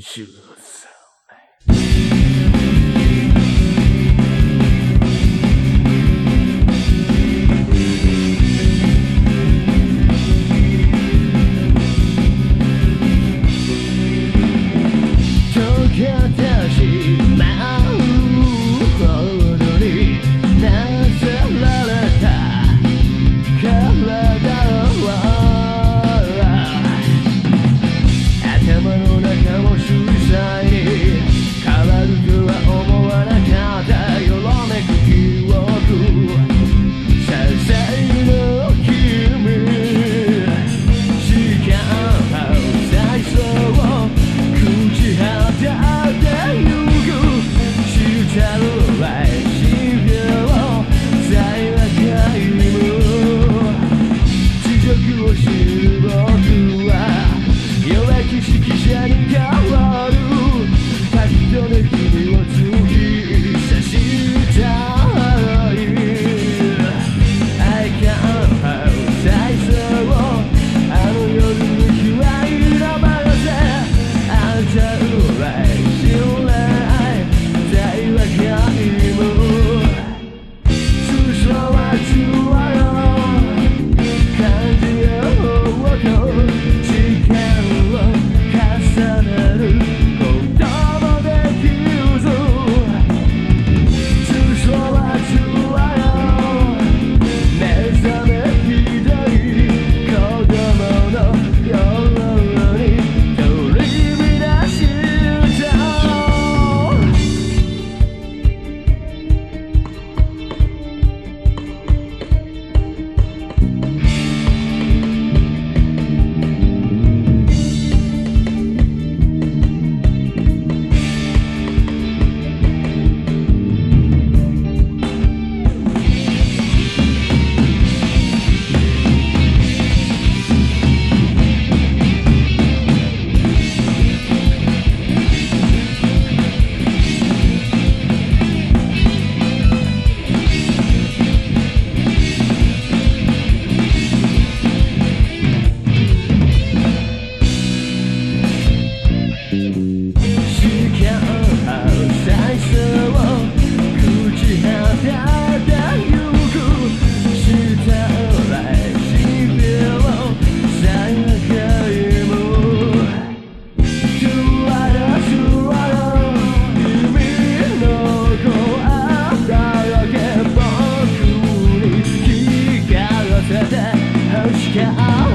是 God. Yeah.